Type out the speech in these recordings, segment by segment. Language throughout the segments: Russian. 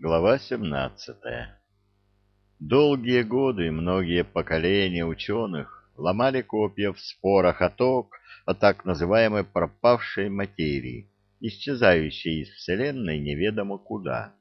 Глава 17. Долгие годы многие поколения ученых ломали копья в спорах о, то, о так называемой пропавшей материи, исчезающей из Вселенной неведомо куда.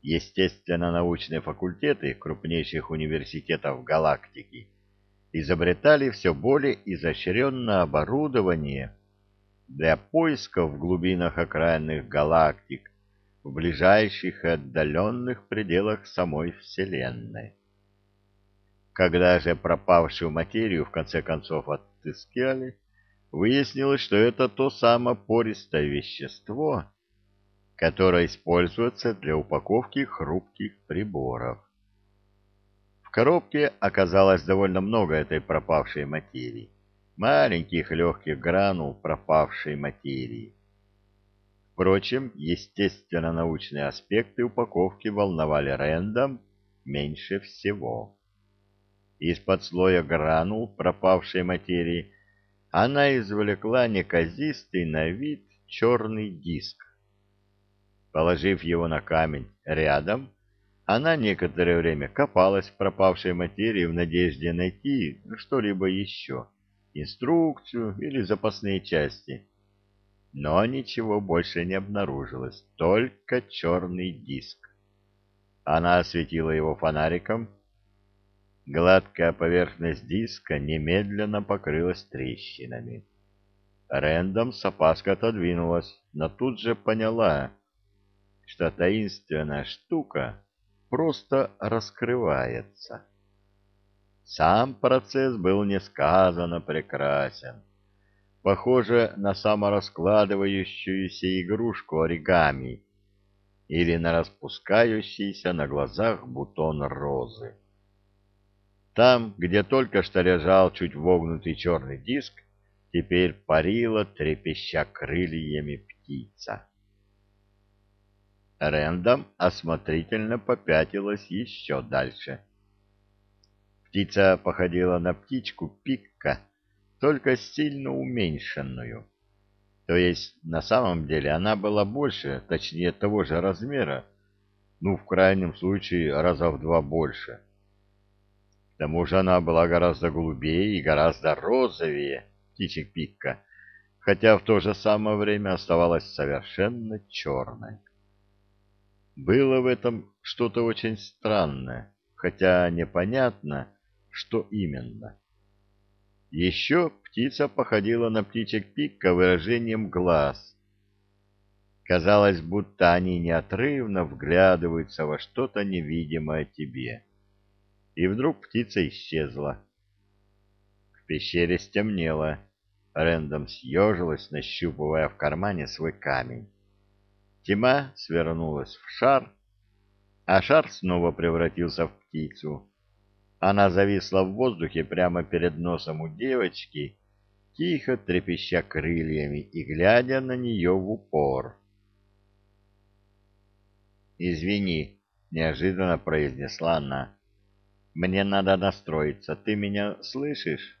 Естественно-научные факультеты крупнейших университетов галактики изобретали все более изощренное оборудование для поиска в глубинах окраинных галактик в ближайших и отдаленных пределах самой Вселенной. Когда же пропавшую материю в конце концов отыскали, выяснилось, что это то самое пористое вещество, которое используется для упаковки хрупких приборов. В коробке оказалось довольно много этой пропавшей материи, маленьких легких гранул пропавшей материи. Впрочем, естественно-научные аспекты упаковки волновали Рэндом меньше всего. Из-под слоя гранул пропавшей материи она извлекла неказистый на вид черный диск. Положив его на камень рядом, она некоторое время копалась в пропавшей материи в надежде найти что-либо еще, инструкцию или запасные части но ничего больше не обнаружилось, только черный диск. Она осветила его фонариком. Гладкая поверхность диска немедленно покрылась трещинами. Рэндом с опаской отодвинулась, но тут же поняла, что таинственная штука просто раскрывается. Сам процесс был несказанно прекрасен похоже на самораскладывающуюся игрушку оригами или на распускающийся на глазах бутон розы. Там, где только что лежал чуть вогнутый черный диск, теперь парила, трепеща крыльями птица. Рэндом осмотрительно попятилась еще дальше. Птица походила на птичку Пикка, только сильно уменьшенную. То есть на самом деле она была больше, точнее того же размера, ну, в крайнем случае, раза в два больше. К тому же она была гораздо голубее и гораздо розовее птичек пикка, хотя в то же самое время оставалась совершенно черной. Было в этом что-то очень странное, хотя непонятно, что именно. Еще птица походила на птичек пикка выражением глаз. Казалось, будто они неотрывно вглядываются во что-то невидимое тебе. И вдруг птица исчезла. В пещере стемнело. Рэндом съежилась, нащупывая в кармане свой камень. Тьма свернулась в шар, а шар снова превратился в птицу. Она зависла в воздухе прямо перед носом у девочки, тихо трепеща крыльями и глядя на нее в упор. «Извини», — неожиданно произнесла она. «Мне надо настроиться. Ты меня слышишь?»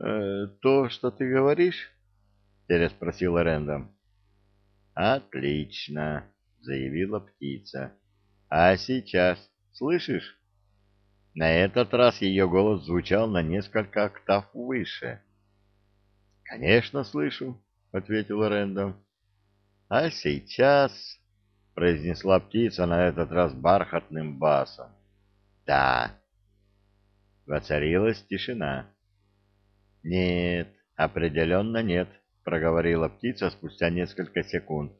«Э, «То, что ты говоришь?» — переспросил Рэндом. «Отлично», — заявила птица. «А сейчас слышишь?» На этот раз ее голос звучал на несколько октав выше. «Конечно, слышу», — ответил Рэндом. «А сейчас...» — произнесла птица на этот раз бархатным басом. «Да». Воцарилась тишина. «Нет, определенно нет», — проговорила птица спустя несколько секунд.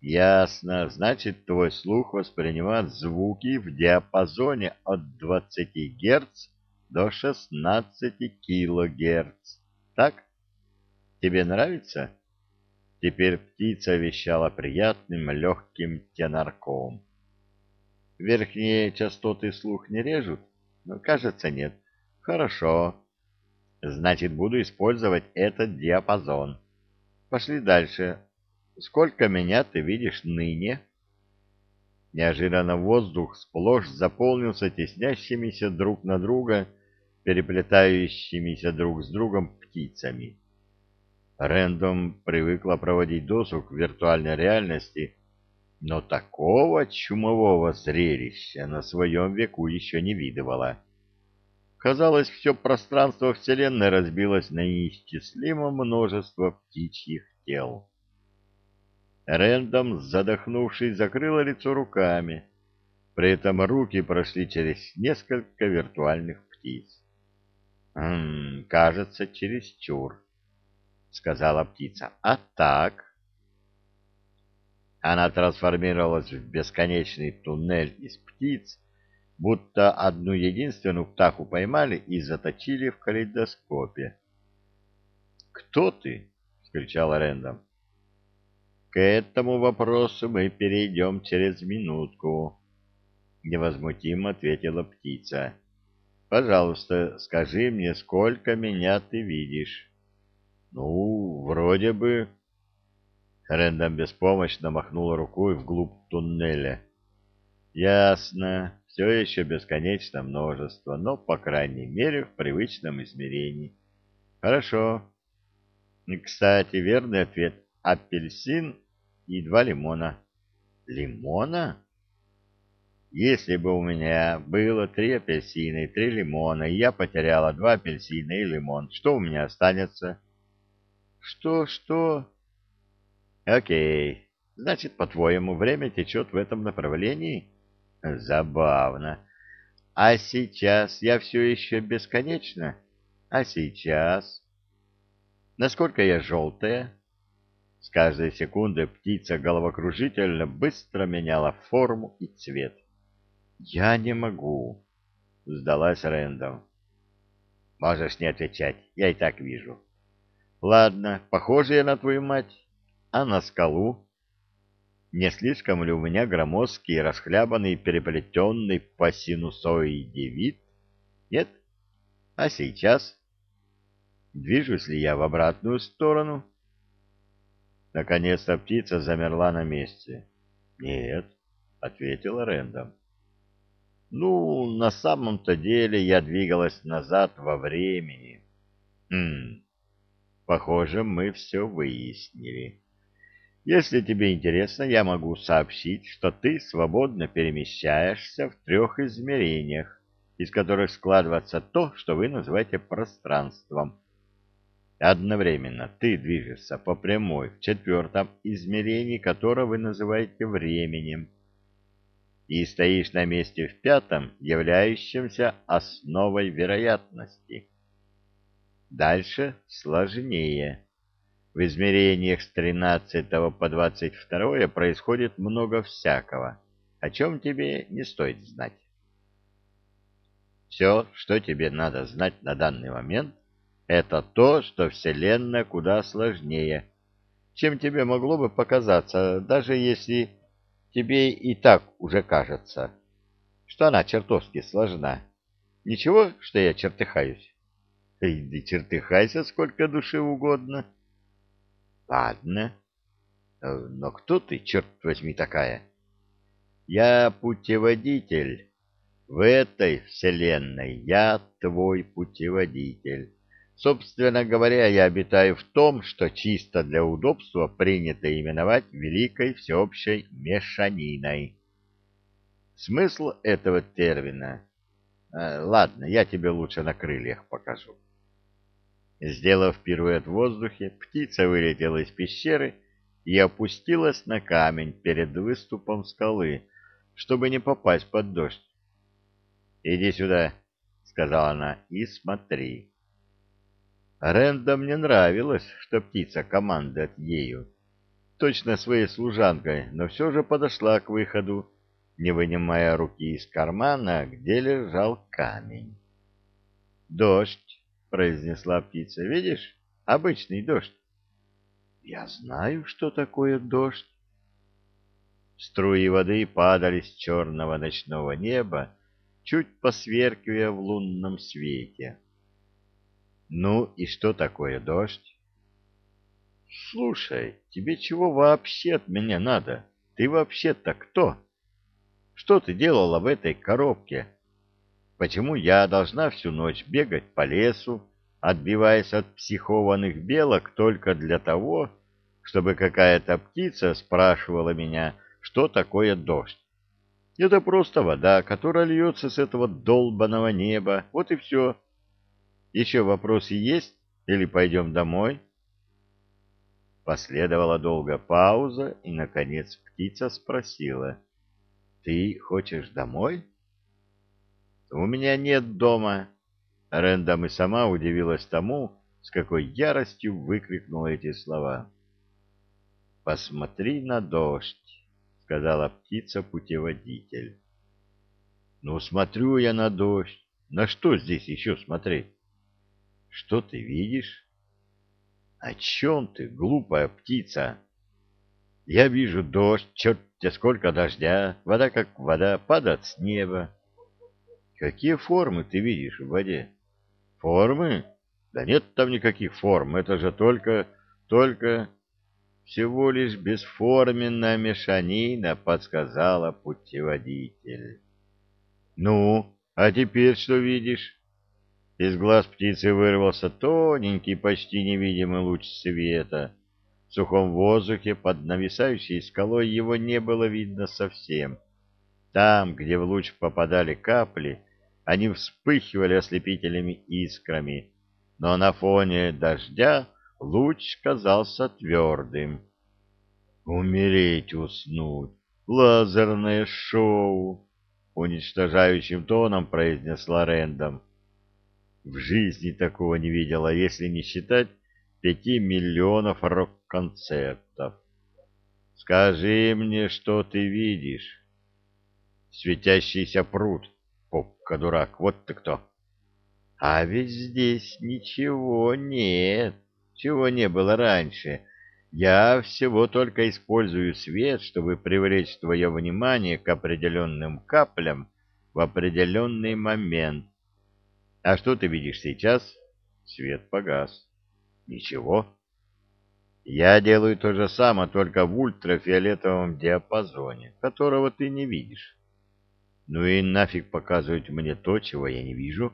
Ясно, значит, твой слух воспринимает звуки в диапазоне от 20 Гц до 16 килогерц. Так? Тебе нравится? Теперь птица вещала приятным легким тенарком. Верхние частоты слух не режут? Ну, кажется, нет. Хорошо. Значит, буду использовать этот диапазон. Пошли дальше. Сколько меня ты видишь ныне? Неожиданно воздух сплошь заполнился теснящимися друг на друга, переплетающимися друг с другом птицами. Рэндом привыкла проводить досуг в виртуальной реальности, но такого чумового зрелища на своем веку еще не видывала. Казалось, все пространство Вселенной разбилось на неисчислимо множество птичьих тел. Рэндом, задохнувшись, закрыла лицо руками. При этом руки прошли через несколько виртуальных птиц. «М -м, «Кажется, чересчур», — сказала птица. «А так?» Она трансформировалась в бесконечный туннель из птиц, будто одну единственную птаху поймали и заточили в калейдоскопе. «Кто ты?» — скричал Рэндом. «К этому вопросу мы перейдем через минутку», — невозмутимо ответила птица. «Пожалуйста, скажи мне, сколько меня ты видишь?» «Ну, вроде бы...» Рэндом беспомощно махнул рукой вглубь туннеля. «Ясно все еще бесконечно множество, но, по крайней мере, в привычном измерении. Хорошо. Кстати, верный ответ — апельсин и два лимона. Лимона? Если бы у меня было три апельсина и три лимона, и я потеряла два апельсина и лимон, что у меня останется? Что, что? Окей. Значит, по-твоему, время течет в этом направлении? — Забавно. А сейчас я все еще бесконечно? А сейчас? Насколько я желтая? С каждой секунды птица головокружительно быстро меняла форму и цвет. «Я не могу», — сдалась Рэндом. «Можешь не отвечать, я и так вижу». «Ладно, похоже я на твою мать. А на скалу?» Не слишком ли у меня громоздкий, расхлябанный, переплетенный по синусоиде вид? Нет? А сейчас? Движусь ли я в обратную сторону? Наконец-то птица замерла на месте. Нет, — ответила Рэндом. Ну, на самом-то деле я двигалась назад во времени. Хм, похоже, мы все выяснили. Если тебе интересно, я могу сообщить, что ты свободно перемещаешься в трех измерениях, из которых складывается то, что вы называете пространством. Одновременно ты движешься по прямой в четвертом измерении, которое вы называете временем, и стоишь на месте в пятом, являющемся основой вероятности. Дальше сложнее. В измерениях с 13 по 22 происходит много всякого, о чем тебе не стоит знать. Все, что тебе надо знать на данный момент, это то, что Вселенная куда сложнее, чем тебе могло бы показаться, даже если тебе и так уже кажется, что она чертовски сложна. Ничего, что я чертыхаюсь? Иди чертыхайся сколько души угодно. — Ладно. Э, но кто ты, черт возьми, такая? Я путеводитель. В этой вселенной я твой путеводитель. Собственно говоря, я обитаю в том, что чисто для удобства принято именовать великой всеобщей мешаниной. Смысл этого термина... Э, ладно, я тебе лучше на крыльях покажу. Сделав пируэт в воздухе, птица вылетела из пещеры и опустилась на камень перед выступом скалы, чтобы не попасть под дождь. — Иди сюда, — сказала она, — и смотри. Рэндом не нравилось, что птица командует ею. Точно своей служанкой, но все же подошла к выходу, не вынимая руки из кармана, где лежал камень. Дождь — произнесла птица. — Видишь, обычный дождь. — Я знаю, что такое дождь. Струи воды падали с черного ночного неба, чуть посверкивая в лунном свете. — Ну и что такое дождь? — Слушай, тебе чего вообще от меня надо? Ты вообще-то кто? Что ты делала в этой коробке? — Почему я должна всю ночь бегать по лесу, отбиваясь от психованных белок только для того, чтобы какая-то птица спрашивала меня, что такое дождь. Это просто вода, которая льется с этого долбаного неба. Вот и все. Еще вопросы есть? Или пойдем домой? Последовала долгая пауза, и, наконец, птица спросила. — Ты хочешь домой? — У меня нет дома. Рэндом и сама удивилась тому, с какой яростью выкрикнула эти слова. — Посмотри на дождь, — сказала птица-путеводитель. — Ну, смотрю я на дождь. На что здесь еще смотреть? — Что ты видишь? — О чем ты, глупая птица? Я вижу дождь, черт тебе сколько дождя, вода как вода, падает с неба. Какие формы ты видишь в воде? Формы? Да нет там никаких форм, это же только, только... Всего лишь бесформенная мешанина, подсказала путеводитель. Ну, а теперь что видишь? Из глаз птицы вырвался тоненький, почти невидимый луч света. В сухом воздухе под нависающей скалой его не было видно совсем. Там, где в луч попадали капли, они вспыхивали ослепительными искрами, но на фоне дождя луч казался твердым. «Умереть, уснуть! Лазерное шоу!» — уничтожающим тоном произнесла Рэндом. В жизни такого не видела, если не считать пяти миллионов рок-концертов. Скажи мне, что ты видишь? Светящийся пруд, попка-дурак, вот ты кто. А ведь здесь ничего нет, чего не было раньше. Я всего только использую свет, чтобы привлечь твое внимание к определенным каплям в определенный момент а что ты видишь сейчас? Свет погас. Ничего. Я делаю то же самое, только в ультрафиолетовом диапазоне, которого ты не видишь. Ну и нафиг показывать мне то, чего я не вижу.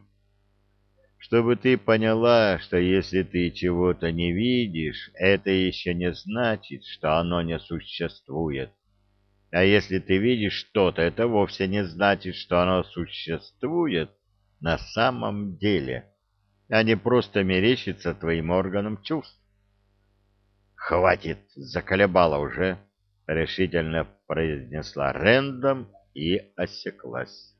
Чтобы ты поняла, что если ты чего-то не видишь, это еще не значит, что оно не существует. А если ты видишь что-то, это вовсе не значит, что оно существует, на самом деле, а не просто мерещится твоим органам чувств. «Хватит, заколебала уже», — решительно произнесла Рэндом и осеклась.